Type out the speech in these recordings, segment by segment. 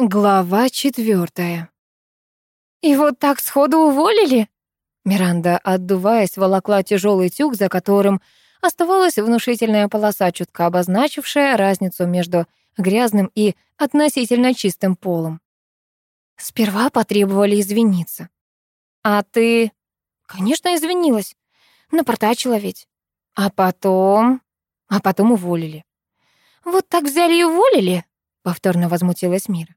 Глава четвертая. «И вот так сходу уволили?» Миранда, отдуваясь, волокла тяжелый тюк, за которым оставалась внушительная полоса, чутко обозначившая разницу между грязным и относительно чистым полом. Сперва потребовали извиниться. «А ты...» «Конечно, извинилась. Напортачила ведь. А потом...» «А потом уволили». «Вот так взяли и уволили?» — повторно возмутилась Мира.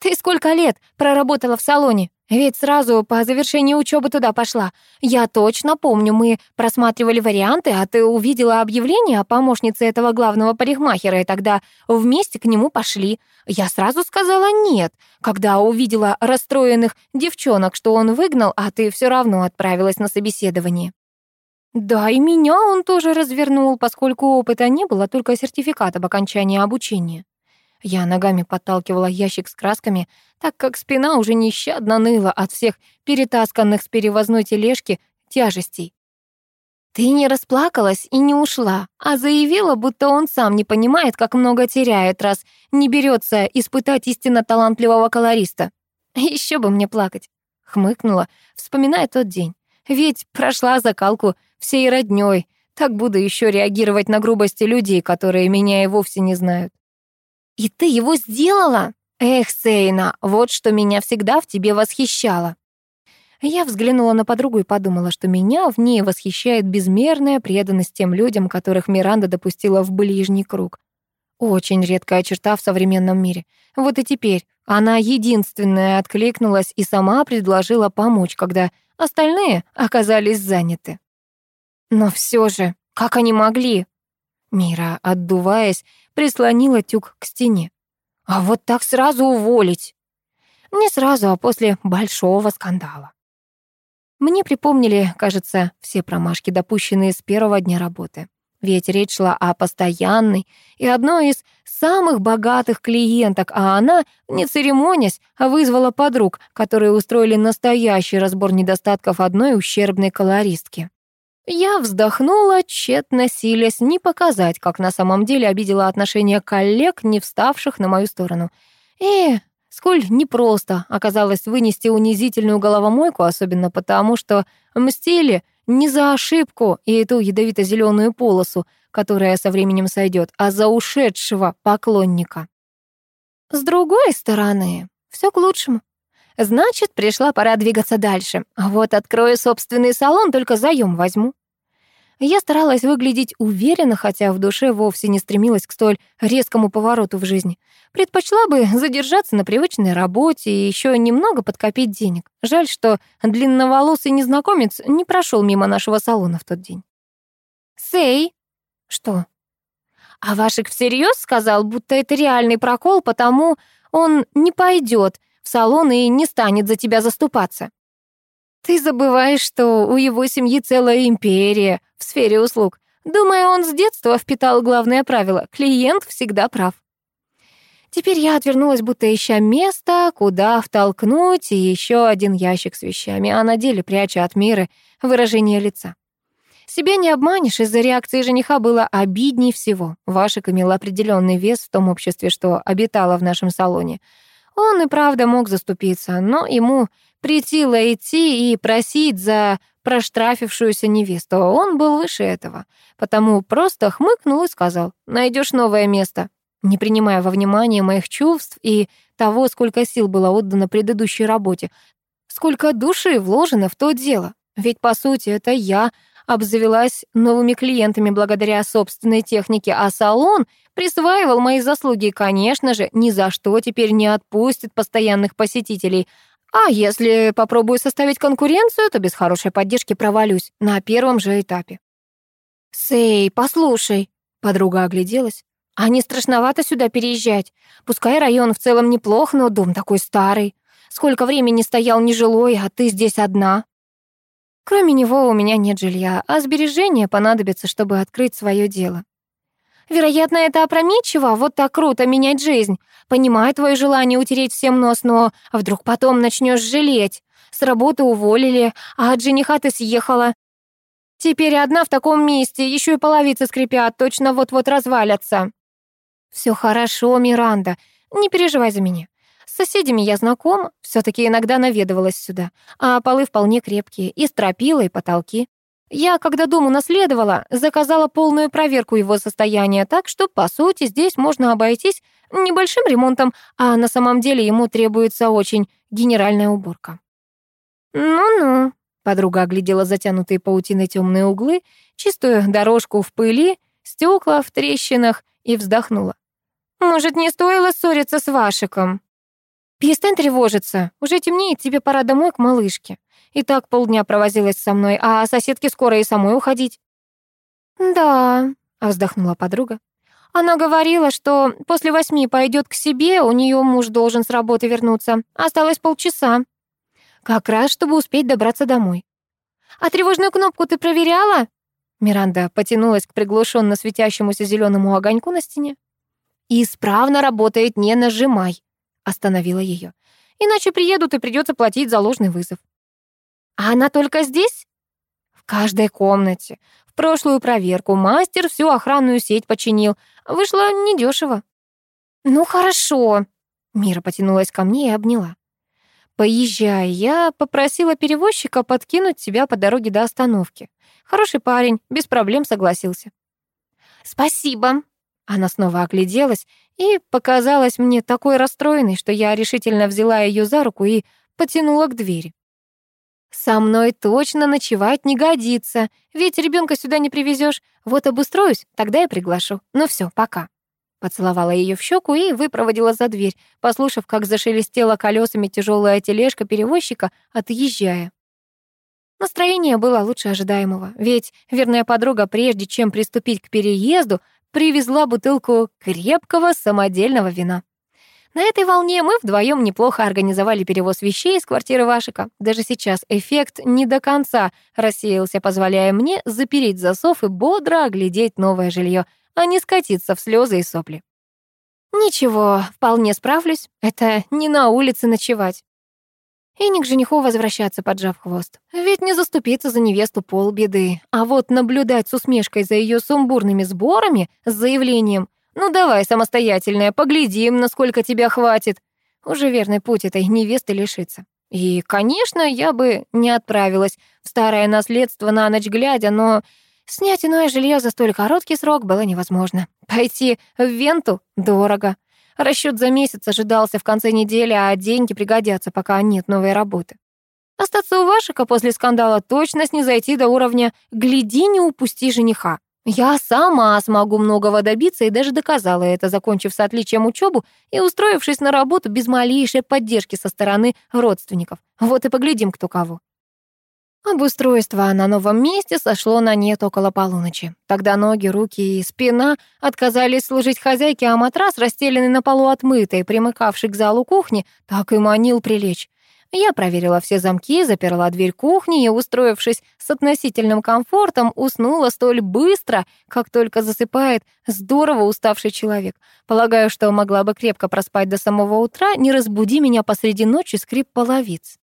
Ты сколько лет проработала в салоне? Ведь сразу по завершении учебы туда пошла. Я точно помню, мы просматривали варианты, а ты увидела объявление о помощнице этого главного парикмахера, и тогда вместе к нему пошли. Я сразу сказала «нет», когда увидела расстроенных девчонок, что он выгнал, а ты все равно отправилась на собеседование. Да, и меня он тоже развернул, поскольку опыта не было, только сертификат об окончании обучения. Я ногами подталкивала ящик с красками, так как спина уже нещадно ныла от всех перетасканных с перевозной тележки тяжестей. Ты не расплакалась и не ушла, а заявила, будто он сам не понимает, как много теряет, раз не берется испытать истинно талантливого колориста. Еще бы мне плакать, хмыкнула, вспоминая тот день. Ведь прошла закалку всей роднёй, так буду еще реагировать на грубости людей, которые меня и вовсе не знают. «И ты его сделала? Эх, Сейна, вот что меня всегда в тебе восхищало». Я взглянула на подругу и подумала, что меня в ней восхищает безмерная преданность тем людям, которых Миранда допустила в ближний круг. Очень редкая черта в современном мире. Вот и теперь она единственная откликнулась и сама предложила помочь, когда остальные оказались заняты. Но все же, как они могли? Мира, отдуваясь, прислонила тюк к стене. А вот так сразу уволить. Не сразу, а после большого скандала. Мне припомнили, кажется, все промашки, допущенные с первого дня работы. Ведь речь шла о постоянной и одной из самых богатых клиенток, а она, не церемонясь, вызвала подруг, которые устроили настоящий разбор недостатков одной ущербной колористки. Я вздохнула, тщетно силясь не показать, как на самом деле обидела отношение коллег, не вставших на мою сторону. И сколь непросто оказалось вынести унизительную головомойку, особенно потому, что мстили не за ошибку и эту ядовито зеленую полосу, которая со временем сойдет, а за ушедшего поклонника. С другой стороны, все к лучшему. Значит, пришла пора двигаться дальше. Вот открою собственный салон, только заем возьму. Я старалась выглядеть уверенно, хотя в душе вовсе не стремилась к столь резкому повороту в жизни. Предпочла бы задержаться на привычной работе и еще немного подкопить денег. Жаль, что длинноволосый незнакомец не прошел мимо нашего салона в тот день. «Сэй!» «Что?» «А Вашик всерьез сказал, будто это реальный прокол, потому он не пойдет в салон и не станет за тебя заступаться. Ты забываешь, что у его семьи целая империя в сфере услуг. Думаю, он с детства впитал главное правило — клиент всегда прав. Теперь я отвернулась, будто ища место, куда втолкнуть, и еще один ящик с вещами, а на деле пряча от мира выражение лица. Себя не обманешь, из-за реакции жениха было обидней всего. Вашик имел определенный вес в том обществе, что обитало в нашем салоне — он и правда мог заступиться, но ему притило идти и просить за проштрафившуюся невесту. Он был выше этого, потому просто хмыкнул и сказал «Найдешь новое место». Не принимая во внимание моих чувств и того, сколько сил было отдано предыдущей работе, сколько души вложено в то дело. Ведь, по сути, это я обзавелась новыми клиентами благодаря собственной технике, а салон присваивал мои заслуги и, конечно же, ни за что теперь не отпустит постоянных посетителей. А если попробую составить конкуренцию, то без хорошей поддержки провалюсь на первом же этапе. «Сэй, послушай», — подруга огляделась, «а не страшновато сюда переезжать? Пускай район в целом неплох, но дом такой старый. Сколько времени стоял нежилой, а ты здесь одна». Кроме него у меня нет жилья, а сбережения понадобятся, чтобы открыть свое дело. Вероятно, это опрометчиво, вот так круто менять жизнь. Понимаю твое желание утереть всем нос, но вдруг потом начнешь жалеть. С работы уволили, а от жениха ты съехала. Теперь одна в таком месте, еще и половицы скрипят, точно вот-вот развалятся. Все хорошо, Миранда, не переживай за меня. Соседями я знаком, все таки иногда наведывалась сюда, а полы вполне крепкие, и стропила, и потолки. Я, когда дом унаследовала, заказала полную проверку его состояния, так что, по сути, здесь можно обойтись небольшим ремонтом, а на самом деле ему требуется очень генеральная уборка. «Ну-ну», — подруга оглядела затянутые паутиной темные углы, чистую дорожку в пыли, стекла в трещинах и вздохнула. «Может, не стоило ссориться с Вашиком?» «Перестань тревожиться, уже темнеет, тебе пора домой к малышке. И так полдня провозилась со мной, а соседке скоро и самой уходить». «Да», — вздохнула подруга. «Она говорила, что после восьми пойдет к себе, у нее муж должен с работы вернуться. Осталось полчаса. Как раз, чтобы успеть добраться домой». «А тревожную кнопку ты проверяла?» Миранда потянулась к приглушенно светящемуся зеленому огоньку на стене. «Исправно работает, не нажимай», — остановила ее. «Иначе приедут и придется платить за ложный вызов». А она только здесь? В каждой комнате. В прошлую проверку мастер всю охранную сеть починил. Вышло недешево. Ну хорошо. Мира потянулась ко мне и обняла. Поезжай, я попросила перевозчика подкинуть тебя по дороге до остановки. Хороший парень, без проблем согласился. Спасибо. Она снова огляделась и показалась мне такой расстроенной, что я решительно взяла ее за руку и потянула к двери. «Со мной точно ночевать не годится, ведь ребенка сюда не привезешь. Вот обустроюсь, тогда я приглашу. Ну все, пока». Поцеловала ее в щеку и выпроводила за дверь, послушав, как зашелестела колесами тяжелая тележка перевозчика, отъезжая. Настроение было лучше ожидаемого, ведь верная подруга, прежде чем приступить к переезду, привезла бутылку крепкого самодельного вина. На этой волне мы вдвоем неплохо организовали перевоз вещей из квартиры Вашика. Даже сейчас эффект не до конца рассеялся, позволяя мне запереть засов и бодро оглядеть новое жилье, а не скатиться в слезы и сопли. Ничего, вполне справлюсь. Это не на улице ночевать. И не к жениху возвращаться, поджав хвост. Ведь не заступиться за невесту полбеды. А вот наблюдать с усмешкой за ее сумбурными сборами с заявлением ну давай, самостоятельная, поглядим, насколько тебя хватит. Уже верный путь этой невесты лишиться. И, конечно, я бы не отправилась в старое наследство на ночь глядя, но снять иное жилье за столь короткий срок было невозможно. Пойти в Венту дорого. Расчет за месяц ожидался в конце недели, а деньги пригодятся, пока нет новой работы. Остаться у Вашика после скандала точно снизойти до уровня «гляди, не упусти жениха». Я сама смогу многого добиться и даже доказала это, закончив с отличием учебу и устроившись на работу без малейшей поддержки со стороны родственников. Вот и поглядим, кто кого. Обустройство на новом месте сошло на нет около полуночи. Тогда ноги, руки и спина отказались служить хозяйке, а матрас, расстеленный на полу отмытый, примыкавший к залу кухни, так и манил прилечь. Я проверила все замки, заперла дверь кухни и, устроившись с относительным комфортом, уснула столь быстро, как только засыпает здорово уставший человек. Полагаю, что могла бы крепко проспать до самого утра, не разбуди меня посреди ночи скрип половиц.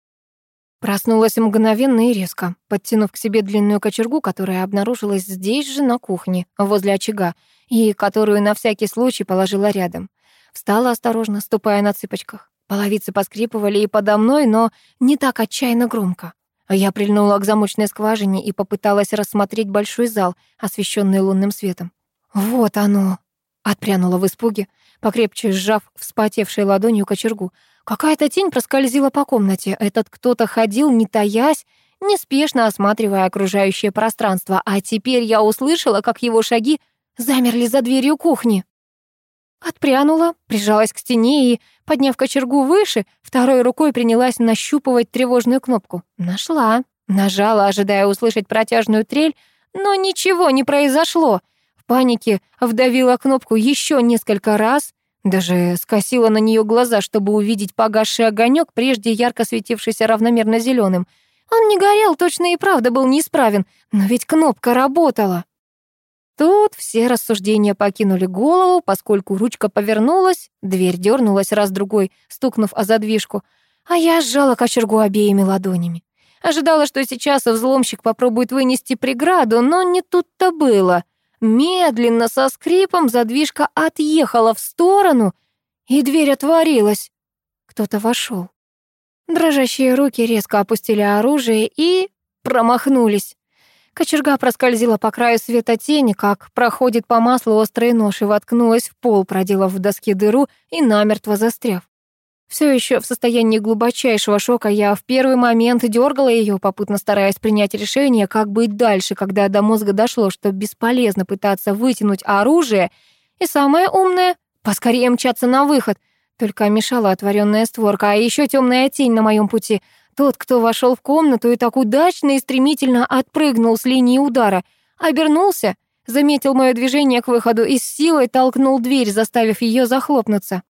Проснулась мгновенно и резко, подтянув к себе длинную кочергу, которая обнаружилась здесь же на кухне, возле очага, и которую на всякий случай положила рядом. Встала осторожно, ступая на цыпочках. Половицы поскрипывали и подо мной, но не так отчаянно громко. Я прильнула к замочной скважине и попыталась рассмотреть большой зал, освещенный лунным светом. «Вот оно!» — отпрянула в испуге, покрепче сжав вспотевшей ладонью кочергу. Какая-то тень проскользила по комнате. Этот кто-то ходил, не таясь, неспешно осматривая окружающее пространство, а теперь я услышала, как его шаги замерли за дверью кухни. Отпрянула, прижалась к стене и, подняв кочергу выше, второй рукой принялась нащупывать тревожную кнопку. Нашла. Нажала, ожидая услышать протяжную трель, но ничего не произошло. В панике вдавила кнопку еще несколько раз, даже скосила на нее глаза, чтобы увидеть погасший огонек, прежде ярко светившийся равномерно зеленым. Он не горел, точно и правда был неисправен, но ведь кнопка работала. Тут все рассуждения покинули голову, поскольку ручка повернулась, дверь дернулась раз-другой, стукнув о задвижку, а я сжала кочергу обеими ладонями. Ожидала, что сейчас взломщик попробует вынести преграду, но не тут-то было. Медленно, со скрипом, задвижка отъехала в сторону, и дверь отворилась. Кто-то вошел. Дрожащие руки резко опустили оружие и промахнулись. Кочерга проскользила по краю света тени, как проходит по маслу острый нож, и воткнулась в пол, проделав в доске дыру и намертво застряв. Все еще в состоянии глубочайшего шока я в первый момент дергала ее, попутно стараясь принять решение, как быть дальше, когда до мозга дошло, что бесполезно пытаться вытянуть оружие, и самое умное — поскорее мчаться на выход. Только мешала отворенная створка, а еще темная тень на моем пути — тот, кто вошел в комнату и так удачно и стремительно отпрыгнул с линии удара, обернулся, заметил мое движение к выходу и с силой толкнул дверь, заставив ее захлопнуться.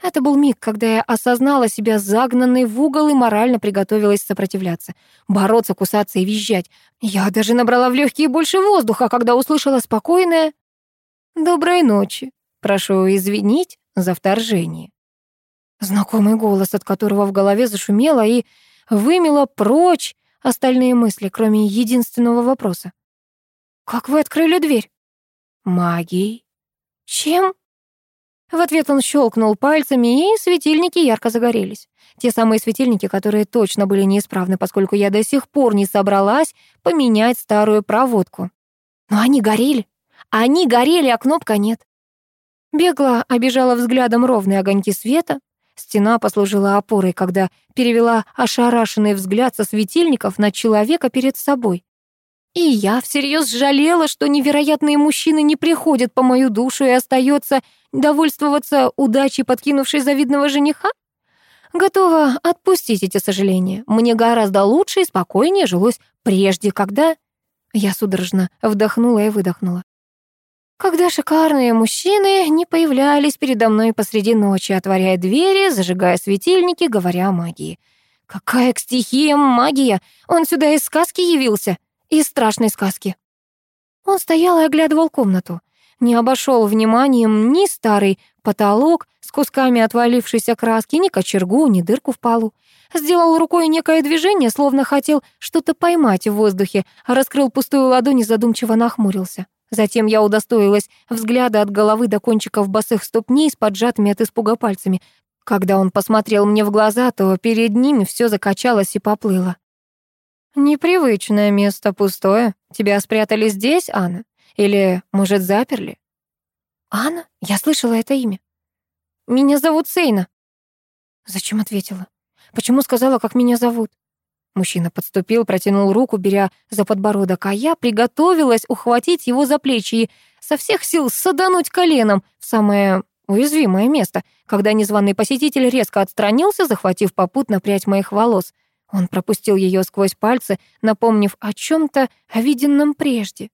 Это был миг, когда я осознала себя загнанной в угол и морально приготовилась сопротивляться, бороться, кусаться и визжать. Я даже набрала в легкие больше воздуха, когда услышала спокойное «Доброй ночи, прошу извинить за вторжение». Знакомый голос, от которого в голове зашумело и вымела прочь остальные мысли, кроме единственного вопроса. «Как вы открыли дверь?» «Магией». «Чем?» В ответ он щелкнул пальцами, и светильники ярко загорелись. Те самые светильники, которые точно были неисправны, поскольку я до сих пор не собралась поменять старую проводку. Но они горели. Они горели, а кнопка нет. Бегло обижала взглядом ровные огоньки света, Стена послужила опорой, когда перевела ошарашенный взгляд со светильников на человека перед собой. И я всерьез жалела, что невероятные мужчины не приходят по мою душу и остается довольствоваться удачей подкинувшей завидного жениха? Готова отпустить эти сожаления. Мне гораздо лучше и спокойнее жилось прежде, когда... Я судорожно вдохнула и выдохнула когда шикарные мужчины не появлялись передо мной посреди ночи, отворяя двери, зажигая светильники, говоря о магии. Какая к стихиям магия! Он сюда из сказки явился, из страшной сказки. Он стоял и оглядывал комнату. Не обошел вниманием ни старый потолок с кусками отвалившейся краски, ни кочергу, ни дырку в полу. Сделал рукой некое движение, словно хотел что-то поймать в воздухе, раскрыл пустую ладонь и задумчиво нахмурился. Затем я удостоилась взгляда от головы до кончиков босых ступней с поджатыми от испуга пальцами. Когда он посмотрел мне в глаза, то перед ними все закачалось и поплыло. «Непривычное место, пустое. Тебя спрятали здесь, Анна? Или, может, заперли?» «Анна? Я слышала это имя. Меня зовут Сейна». Зачем ответила? Почему сказала, как меня зовут? Мужчина подступил, протянул руку, беря за подбородок, а я приготовилась ухватить его за плечи и со всех сил садануть коленом в самое уязвимое место, когда незваный посетитель резко отстранился, захватив попутно прядь моих волос. Он пропустил ее сквозь пальцы, напомнив о чем то виденном прежде.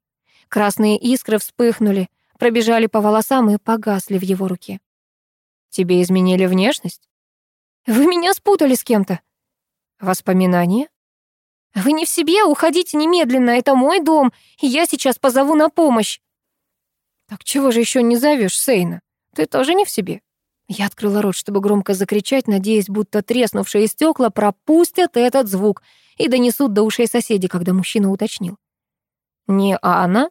Красные искры вспыхнули, пробежали по волосам и погасли в его руке. «Тебе изменили внешность?» «Вы меня спутали с кем-то», Воспоминания? Вы не в себе, уходите немедленно, это мой дом, и я сейчас позову на помощь. Так чего же еще не зовешь, Сейна? Ты тоже не в себе. Я открыла рот, чтобы громко закричать, надеясь, будто треснувшие стекла пропустят этот звук и донесут до ушей соседей, когда мужчина уточнил. «Не она?»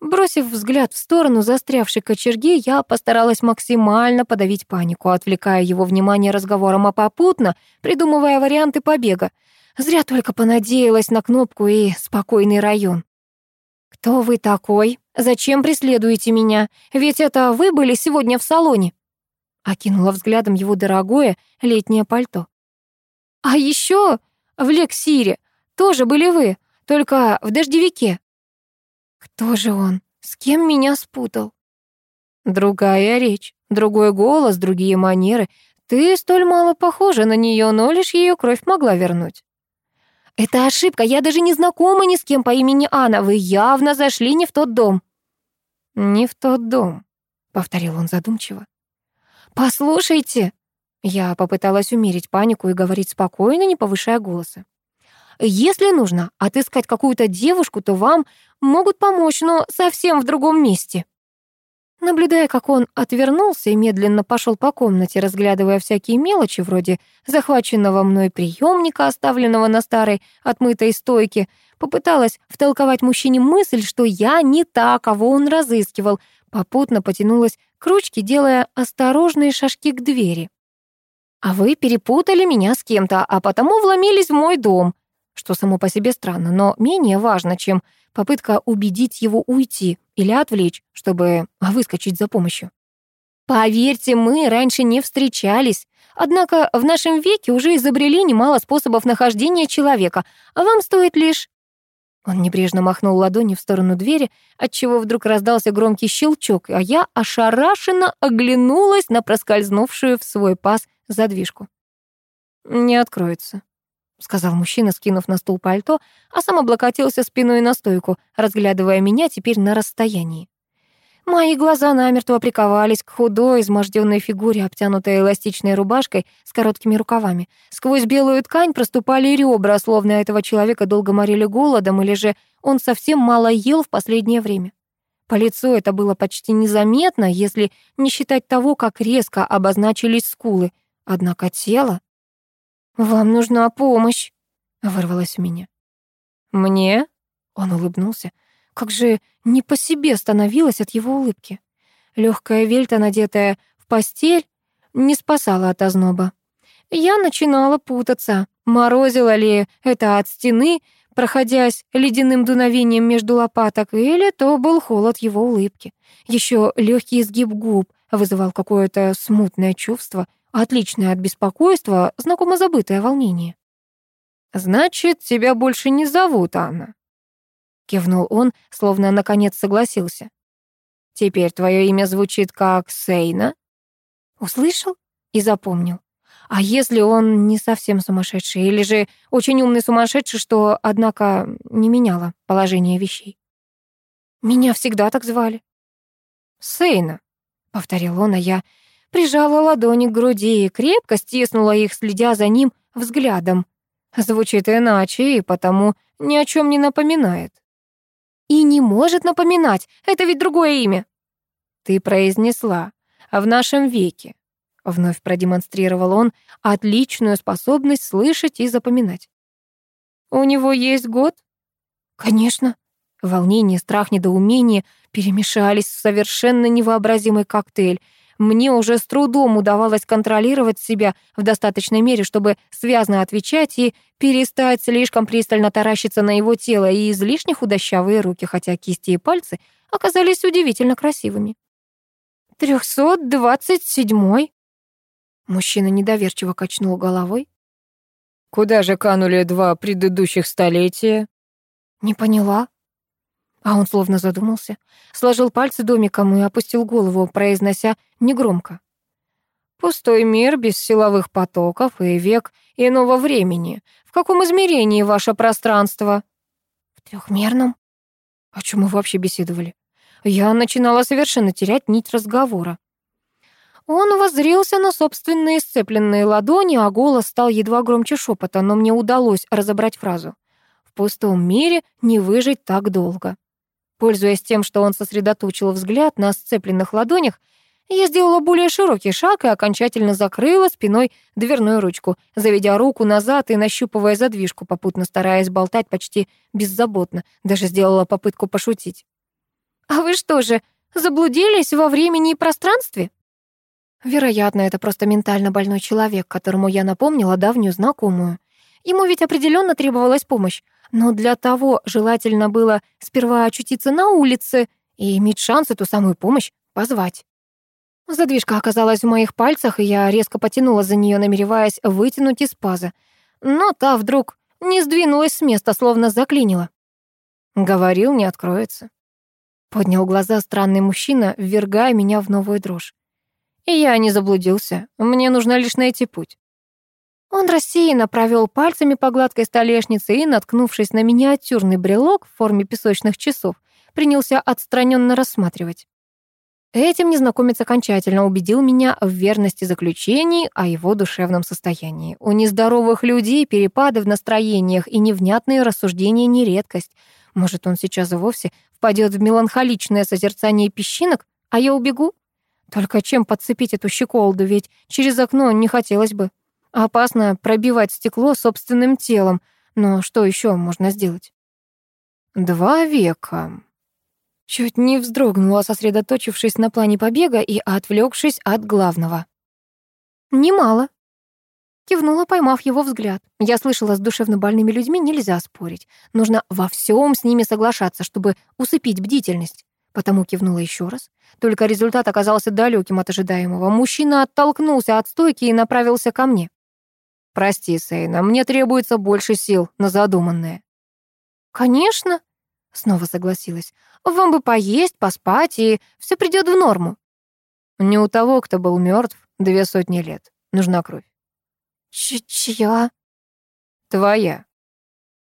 Бросив взгляд в сторону застрявшей кочерги, я постаралась максимально подавить панику, отвлекая его внимание разговором, а попутно придумывая варианты побега. Зря только понадеялась на кнопку и спокойный район. «Кто вы такой? Зачем преследуете меня? Ведь это вы были сегодня в салоне?» Окинула взглядом его дорогое летнее пальто. «А еще в Лексире тоже были вы, только в дождевике». Кто же он? С кем меня спутал? Другая речь, другой голос, другие манеры. Ты столь мало похожа на нее, но лишь ее кровь могла вернуть. Это ошибка, я даже не знакома ни с кем по имени Анна. Вы явно зашли не в тот дом. Не в тот дом, повторил он задумчиво. Послушайте, я попыталась умерить панику и говорить спокойно, не повышая голоса. Если нужно отыскать какую-то девушку, то вам могут помочь, но совсем в другом месте». Наблюдая, как он отвернулся и медленно пошел по комнате, разглядывая всякие мелочи, вроде захваченного мной приемника, оставленного на старой отмытой стойке, попыталась втолковать мужчине мысль, что я не та, кого он разыскивал, попутно потянулась к ручке, делая осторожные шажки к двери. А вы перепутали меня с кем-то, а потому вломились в мой дом, что само по себе странно, но менее важно, чем попытка убедить его уйти или отвлечь, чтобы выскочить за помощью. Поверьте, мы раньше не встречались. Однако в нашем веке уже изобрели немало способов нахождения человека, а вам стоит лишь он небрежно махнул ладонью в сторону двери, отчего вдруг раздался громкий щелчок, а я ошарашенно оглянулась на проскользнувшую в свой паз задвижку. «Не откроется», — сказал мужчина, скинув на стул пальто, а сам облокотился спиной на стойку, разглядывая меня теперь на расстоянии. Мои глаза намертво приковались к худой, изможденной фигуре, обтянутой эластичной рубашкой с короткими рукавами. Сквозь белую ткань проступали ребра, словно этого человека долго морили голодом, или же он совсем мало ел в последнее время. По лицу это было почти незаметно, если не считать того, как резко обозначились скулы. Однако тело... «Вам нужна помощь», — вырвалось у меня. «Мне?» — он улыбнулся. Как же не по себе становилась от его улыбки. Легкая вельта, надетая в постель, не спасала от озноба. Я начинала путаться, морозила ли это от стены, проходясь ледяным дуновением между лопаток, или то был холод его улыбки. Еще легкий изгиб губ вызывал какое-то смутное чувство, отличное от беспокойства, знакомо забытое волнение. «Значит, тебя больше не зовут Анна?» Кивнул он, словно наконец согласился. Теперь твое имя звучит как Сейна. Услышал и запомнил. А если он не совсем сумасшедший, или же очень умный сумасшедший, что, однако, не меняло положение вещей? Меня всегда так звали. Сейна, повторил он, а я прижала ладони к груди и крепко стиснула их, следя за ним взглядом. Звучит иначе и потому ни о чем не напоминает. И не может напоминать, это ведь другое имя. Ты произнесла в нашем веке. Вновь продемонстрировал он отличную способность слышать и запоминать. У него есть год? Конечно. Волнение, страх, недоумение перемешались в совершенно невообразимый коктейль — мне уже с трудом удавалось контролировать себя в достаточной мере, чтобы связно отвечать и перестать слишком пристально таращиться на его тело и излишне худощавые руки, хотя кисти и пальцы оказались удивительно красивыми. «Трехсот двадцать седьмой?» Мужчина недоверчиво качнул головой. «Куда же канули два предыдущих столетия?» «Не поняла», а он словно задумался, сложил пальцы домиком и опустил голову, произнося негромко. «Пустой мир без силовых потоков и век иного времени. В каком измерении ваше пространство?» «В трехмерном». О чем мы вообще беседовали? Я начинала совершенно терять нить разговора. Он воззрился на собственные сцепленные ладони, а голос стал едва громче шепота, но мне удалось разобрать фразу. «В пустом мире не выжить так долго». Пользуясь тем, что он сосредоточил взгляд на сцепленных ладонях, я сделала более широкий шаг и окончательно закрыла спиной дверную ручку, заведя руку назад и нащупывая задвижку, попутно стараясь болтать почти беззаботно, даже сделала попытку пошутить. «А вы что же, заблудились во времени и пространстве?» Вероятно, это просто ментально больной человек, которому я напомнила давнюю знакомую. Ему ведь определенно требовалась помощь. Но для того желательно было сперва очутиться на улице и иметь шанс эту самую помощь позвать. Задвижка оказалась в моих пальцах, и я резко потянула за нее, намереваясь вытянуть из паза. Но та вдруг не сдвинулась с места, словно заклинила. Говорил, не откроется. Поднял глаза странный мужчина, ввергая меня в новую дрожь. И я не заблудился. Мне нужно лишь найти путь. Он рассеянно провел пальцами по гладкой столешнице и, наткнувшись на миниатюрный брелок в форме песочных часов, принялся отстраненно рассматривать. Этим незнакомец окончательно убедил меня в верности заключений о его душевном состоянии. У нездоровых людей перепады в настроениях и невнятные рассуждения не редкость. Может, он сейчас и вовсе впадет в меланхоличное созерцание песчинок, а я убегу? Только чем подцепить эту щеколду, ведь через окно не хотелось бы. Опасно пробивать стекло собственным телом, но что еще можно сделать? Два века. Чуть не вздрогнула, сосредоточившись на плане побега и отвлекшись от главного. Немало. Кивнула, поймав его взгляд. Я слышала, с душевно больными людьми нельзя спорить. Нужно во всем с ними соглашаться, чтобы усыпить бдительность. Потому кивнула еще раз. Только результат оказался далеким от ожидаемого. Мужчина оттолкнулся от стойки и направился ко мне. «Прости, Сейна, мне требуется больше сил на задуманное». «Конечно», — снова согласилась. «Вам бы поесть, поспать, и все придет в норму». «Не у того, кто был мертв две сотни лет. Нужна кровь». Ч «Чья?» «Твоя».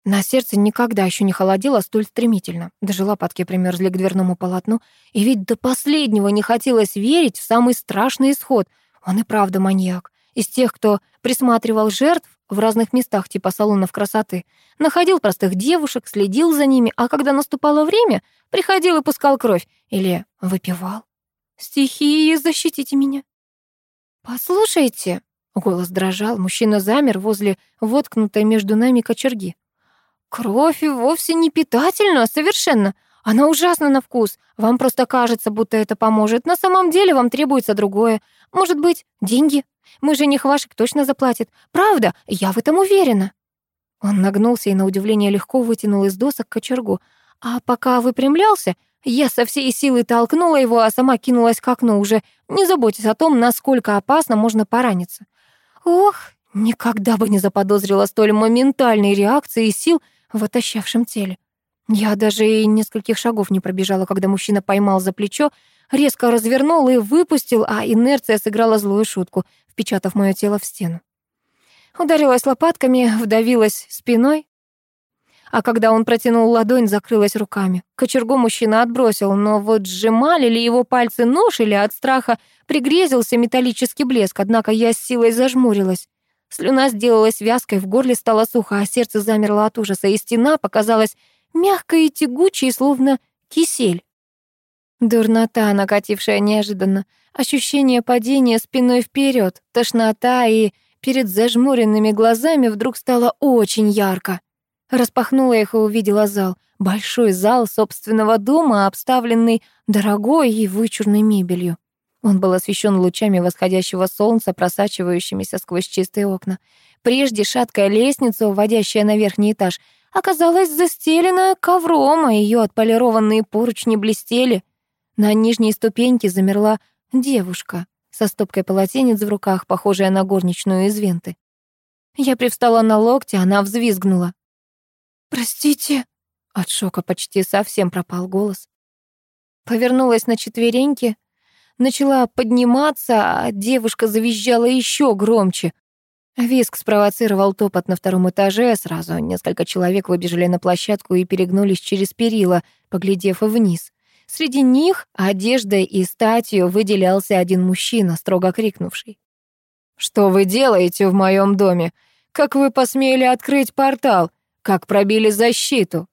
На сердце никогда еще не холодело столь стремительно. Даже лопатки примерзли к дверному полотну. И ведь до последнего не хотелось верить в самый страшный исход. Он и правда маньяк. Из тех, кто присматривал жертв в разных местах типа салонов красоты, находил простых девушек, следил за ними, а когда наступало время, приходил и пускал кровь. Или выпивал. «Стихии, защитите меня!» «Послушайте!» — голос дрожал, мужчина замер возле воткнутой между нами кочерги. Кровь вовсе не питательна совершенно. Она ужасна на вкус. Вам просто кажется, будто это поможет. На самом деле вам требуется другое. Может быть, деньги? Мы жених ваших точно заплатит. Правда, я в этом уверена». Он нагнулся и, на удивление, легко вытянул из досок кочергу. А пока выпрямлялся, я со всей силы толкнула его, а сама кинулась к окну, уже не заботясь о том, насколько опасно можно пораниться. Ох, никогда бы не заподозрила столь моментальной реакции и сил, в отощавшем теле. Я даже и нескольких шагов не пробежала, когда мужчина поймал за плечо, резко развернул и выпустил, а инерция сыграла злую шутку, впечатав мое тело в стену. Ударилась лопатками, вдавилась спиной, а когда он протянул ладонь, закрылась руками. Кочергу мужчина отбросил, но вот сжимали ли его пальцы нож или от страха пригрезился металлический блеск, однако я с силой зажмурилась. Слюна сделалась вязкой, в горле стало сухо, а сердце замерло от ужаса, и стена показалась мягкой и тягучей, словно кисель. Дурнота, накатившая неожиданно, ощущение падения спиной вперед, тошнота и перед зажмуренными глазами вдруг стало очень ярко. Распахнула их и увидела зал. Большой зал собственного дома, обставленный дорогой и вычурной мебелью. Он был освещен лучами восходящего солнца, просачивающимися сквозь чистые окна. Прежде шаткая лестница, уводящая на верхний этаж, оказалась застелена ковром, а ее отполированные поручни блестели. На нижней ступеньке замерла девушка со стопкой полотенец в руках, похожая на горничную из венты. Я привстала на локте, она взвизгнула. «Простите», — от шока почти совсем пропал голос. Повернулась на четвереньки, начала подниматься, а девушка завизжала еще громче. Виск спровоцировал топот на втором этаже, сразу несколько человек выбежали на площадку и перегнулись через перила, поглядев вниз. Среди них одеждой и статью выделялся один мужчина, строго крикнувший. «Что вы делаете в моем доме? Как вы посмели открыть портал? Как пробили защиту?»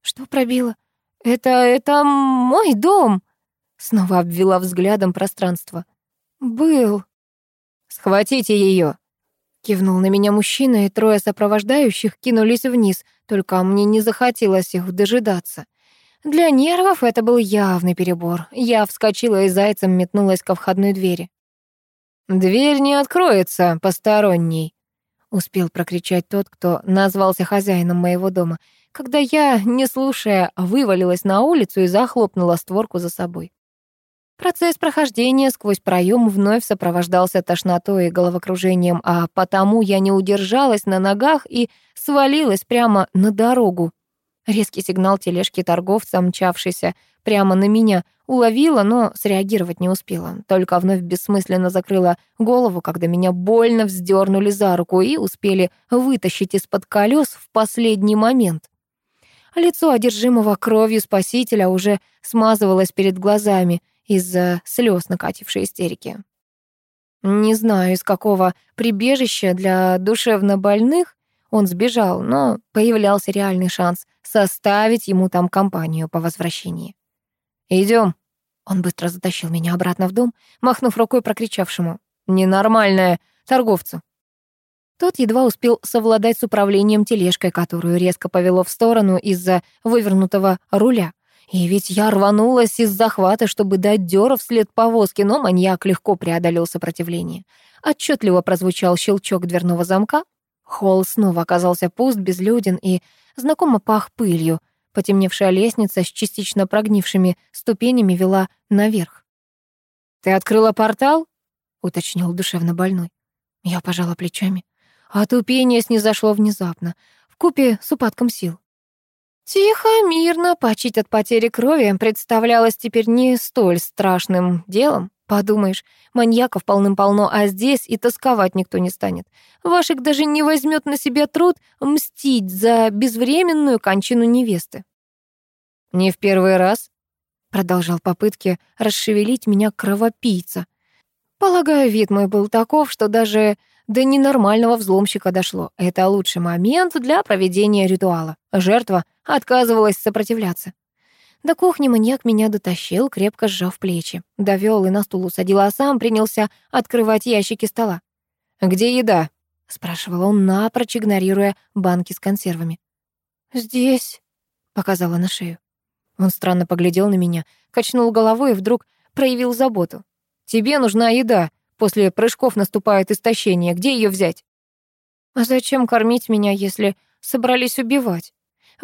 «Что пробило? Это... это мой дом!» Снова обвела взглядом пространство. «Был». «Схватите ее!» Кивнул на меня мужчина, и трое сопровождающих кинулись вниз, только мне не захотелось их дожидаться. Для нервов это был явный перебор. Я вскочила и зайцем метнулась ко входной двери. «Дверь не откроется, посторонний», — успел прокричать тот, кто назвался хозяином моего дома, когда я, не слушая, вывалилась на улицу и захлопнула створку за собой. Процесс прохождения сквозь проем вновь сопровождался тошнотой и головокружением, а потому я не удержалась на ногах и свалилась прямо на дорогу. Резкий сигнал тележки торговца, мчавшийся прямо на меня, уловила, но среагировать не успела. Только вновь бессмысленно закрыла голову, когда меня больно вздернули за руку и успели вытащить из-под колес в последний момент. Лицо одержимого кровью спасителя уже смазывалось перед глазами — из-за слез накатившей истерики. Не знаю, из какого прибежища для душевнобольных он сбежал, но появлялся реальный шанс составить ему там компанию по возвращении. Идем. Он быстро затащил меня обратно в дом, махнув рукой прокричавшему «Ненормальная! Торговцу!» Тот едва успел совладать с управлением тележкой, которую резко повело в сторону из-за вывернутого руля. И ведь я рванулась из захвата, чтобы дать дёра вслед повозке, но маньяк легко преодолел сопротивление. Отчетливо прозвучал щелчок дверного замка. Холл снова оказался пуст, безлюден и знакомо пах пылью. Потемневшая лестница с частично прогнившими ступенями вела наверх. «Ты открыла портал?» — уточнил душевно больной. Я пожала плечами. А тупение снизошло внезапно, в купе с упадком сил. Тихо, мирно, почить от потери крови представлялось теперь не столь страшным делом. Подумаешь, маньяков полным-полно, а здесь и тосковать никто не станет. Вашик даже не возьмет на себя труд мстить за безвременную кончину невесты. «Не в первый раз», — продолжал попытки расшевелить меня кровопийца. Полагаю, вид мой был таков, что даже до ненормального взломщика дошло. Это лучший момент для проведения ритуала. Жертва отказывалась сопротивляться. До кухни маньяк меня дотащил, крепко сжав плечи. Довел и на стул усадил, а сам принялся открывать ящики стола. «Где еда?» — спрашивал он, напрочь игнорируя банки с консервами. «Здесь», — показала на шею. Он странно поглядел на меня, качнул головой и вдруг проявил заботу. «Тебе нужна еда. После прыжков наступает истощение. Где ее взять?» «А зачем кормить меня, если собрались убивать?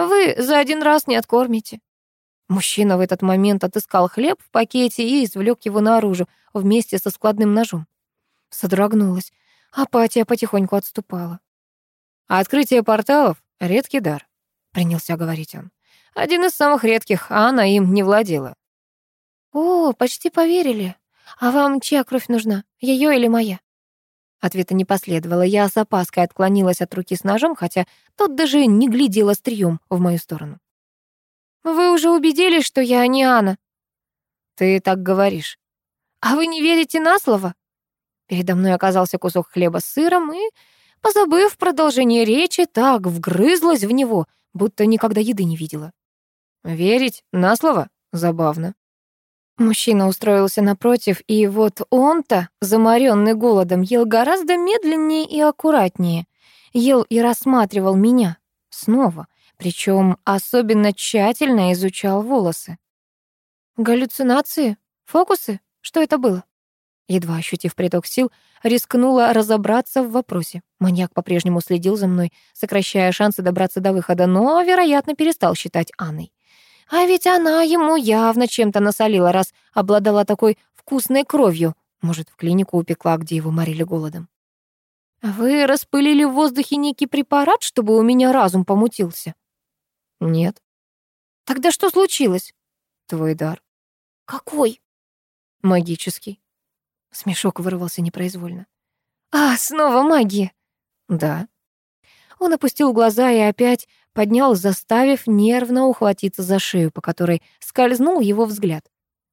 Вы за один раз не откормите». Мужчина в этот момент отыскал хлеб в пакете и извлек его наружу вместе со складным ножом. Содрогнулась. Апатия потихоньку отступала. «А открытие порталов — редкий дар», — принялся говорить он. «Один из самых редких, а она им не владела». «О, почти поверили. А вам чья кровь нужна, ее или моя?» Ответа не последовало. Я с опаской отклонилась от руки с ножом, хотя тот даже не глядел острием в мою сторону. «Вы уже убедились, что я не Анна?» «Ты так говоришь». «А вы не верите на слово?» Передо мной оказался кусок хлеба с сыром, и, позабыв продолжение речи, так вгрызлась в него, будто никогда еды не видела. «Верить на слово? Забавно». Мужчина устроился напротив, и вот он-то, заморенный голодом, ел гораздо медленнее и аккуратнее. Ел и рассматривал меня. Снова. Причем особенно тщательно изучал волосы. Галлюцинации? Фокусы? Что это было? Едва ощутив приток сил, рискнула разобраться в вопросе. Маньяк по-прежнему следил за мной, сокращая шансы добраться до выхода, но, вероятно, перестал считать Анной. А ведь она ему явно чем-то насолила, раз обладала такой вкусной кровью. Может, в клинику упекла, где его морили голодом. «Вы распылили в воздухе некий препарат, чтобы у меня разум помутился?» «Нет». «Тогда что случилось?» «Твой дар». «Какой?» «Магический». Смешок вырвался непроизвольно. «А, снова магия?» «Да». Он опустил глаза и опять поднял, заставив нервно ухватиться за шею, по которой скользнул его взгляд.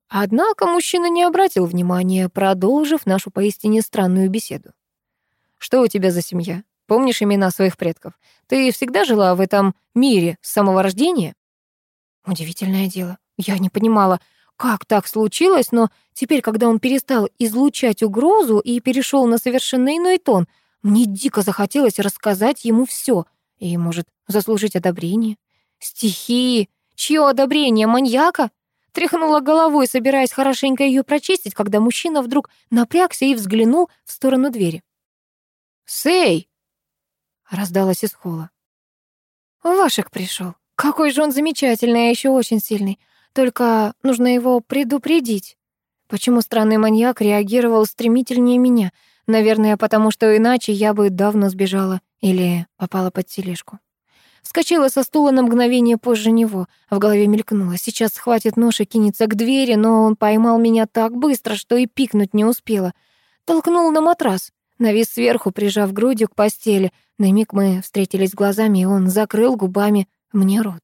Однако мужчина не обратил внимания, продолжив нашу поистине странную беседу. «Что у тебя за семья? Помнишь имена своих предков? Ты всегда жила в этом мире с самого рождения?» Удивительное дело. Я не понимала, как так случилось, но теперь, когда он перестал излучать угрозу и перешел на совершенно иной тон, мне дико захотелось рассказать ему все — и, может, заслужить одобрение? Стихии? Чье одобрение? Маньяка? Тряхнула головой, собираясь хорошенько ее прочистить, когда мужчина вдруг напрягся и взглянул в сторону двери. «Сэй!» — раздалась из холла. «Вашек пришел. Какой же он замечательный, а еще очень сильный. Только нужно его предупредить. Почему странный маньяк реагировал стремительнее меня? Наверное, потому что иначе я бы давно сбежала или попала под тележку. Вскочила со стула на мгновение позже него. В голове мелькнуло. Сейчас схватит нож и кинется к двери, но он поймал меня так быстро, что и пикнуть не успела. Толкнул на матрас. Навис сверху, прижав грудью к постели. На миг мы встретились глазами, и он закрыл губами мне рот.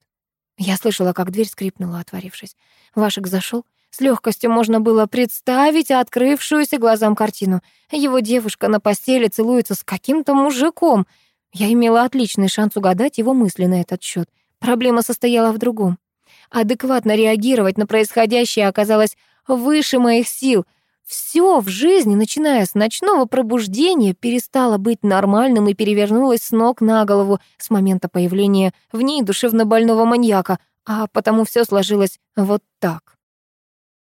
Я слышала, как дверь скрипнула, отворившись. Вашек зашел, с легкостью можно было представить открывшуюся глазам картину. Его девушка на постели целуется с каким-то мужиком. Я имела отличный шанс угадать его мысли на этот счет. Проблема состояла в другом. Адекватно реагировать на происходящее оказалось выше моих сил. Все в жизни, начиная с ночного пробуждения, перестало быть нормальным и перевернулось с ног на голову с момента появления в ней душевно больного маньяка, а потому все сложилось вот так.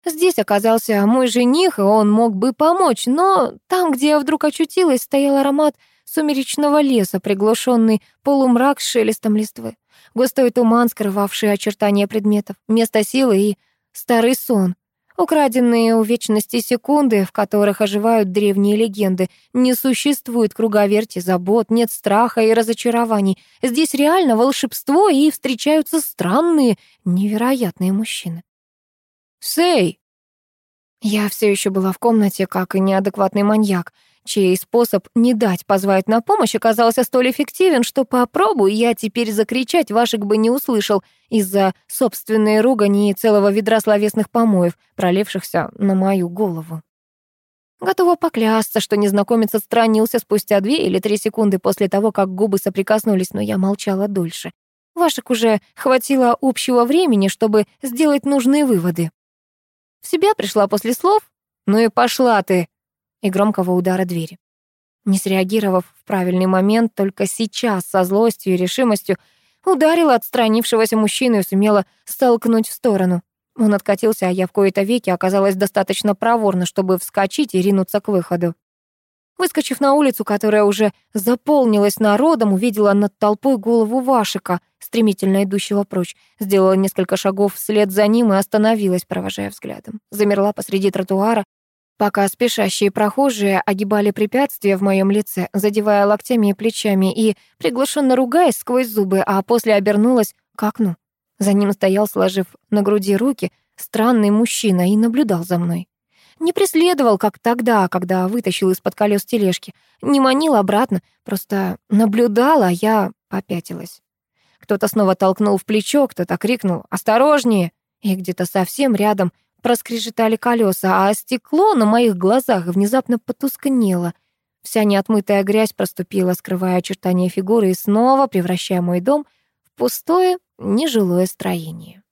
Здесь оказался мой жених, и он мог бы помочь, но там, где я вдруг очутилась, стоял аромат сумеречного леса, приглушенный полумрак с шелестом листвы, густой туман, скрывавший очертания предметов, место силы и старый сон, украденные у вечности секунды, в которых оживают древние легенды. Не существует круговерти забот, нет страха и разочарований. Здесь реально волшебство, и встречаются странные, невероятные мужчины. «Сэй!» Я все еще была в комнате, как и неадекватный маньяк, чей способ не дать позвать на помощь оказался столь эффективен, что попробую я теперь закричать, Вашик бы не услышал из-за собственной ругани и целого ведра словесных помоев, пролившихся на мою голову. Готова поклясться, что незнакомец отстранился спустя две или три секунды после того, как губы соприкоснулись, но я молчала дольше. Вашек уже хватило общего времени, чтобы сделать нужные выводы. В себя пришла после слов «Ну и пошла ты!» и громкого удара двери. Не среагировав в правильный момент, только сейчас со злостью и решимостью ударила отстранившегося мужчину и сумела столкнуть в сторону. Он откатился, а я в кои-то веки оказалась достаточно проворна, чтобы вскочить и ринуться к выходу. Выскочив на улицу, которая уже заполнилась народом, увидела над толпой голову Вашика, стремительно идущего прочь. Сделала несколько шагов вслед за ним и остановилась, провожая взглядом. Замерла посреди тротуара, пока спешащие прохожие огибали препятствия в моем лице, задевая локтями и плечами и приглушенно ругаясь сквозь зубы, а после обернулась к окну. За ним стоял, сложив на груди руки, странный мужчина и наблюдал за мной. Не преследовал, как тогда, когда вытащил из-под колес тележки. Не манил обратно, просто наблюдал, а я попятилась. Кто-то снова толкнул в плечо, кто-то крикнул «Осторожнее!» И где-то совсем рядом проскрежетали колеса, а стекло на моих глазах внезапно потускнело. Вся неотмытая грязь проступила, скрывая очертания фигуры и снова превращая мой дом в пустое, нежилое строение.